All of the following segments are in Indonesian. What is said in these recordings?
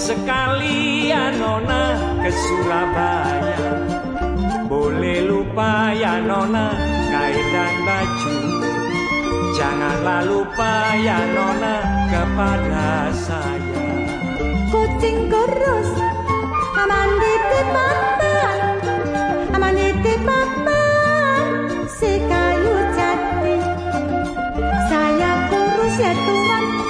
Laju sekali ya nona ke Surabaya. Boleh lupa ya nona kain dan baju. Janganlah lupa ya nona kepada saya. Kucing kurus aman di papan aman papan si kayu jati saya kurus ya tuan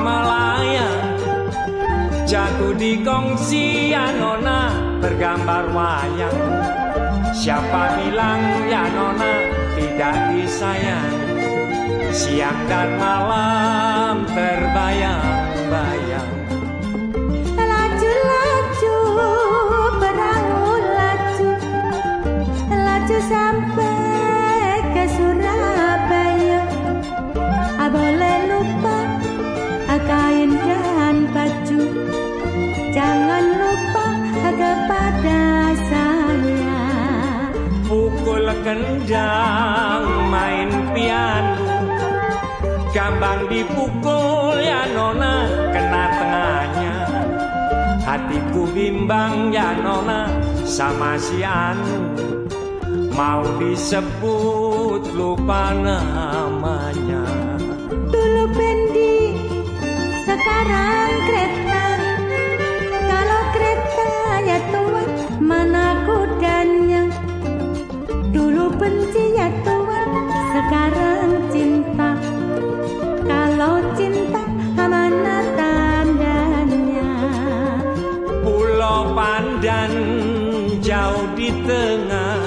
Jatuh di kongsi ya nona bergambar wayang. Siapa bilang ya nona tidak disayang? Siang dan malam Kendang main piano. Gambang dipukul ya nona kena tengahnya. Hatiku bimbang ya nona sama si Anu. Mau disebut lupa namanya. Dulu bendi, sekarang kereta. Benci ya tuan, sekarang cinta. Kalau cinta, mana tandanya? Pulau Pandan jauh di tengah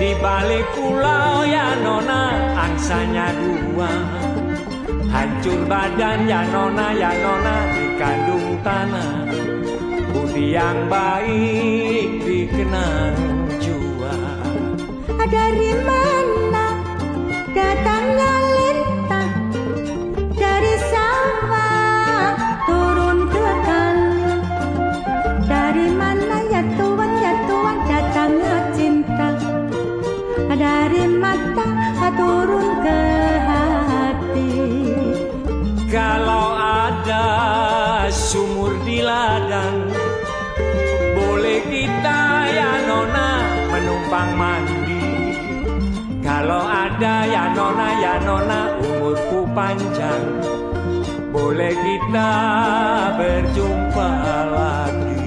Di balik pulau ya nona angsanya dua Hancur badan ya nona ya nona di kandung tanah Budi yang baik dikenang garin nona umurku panjang. Boleh kita berjumpa lagi.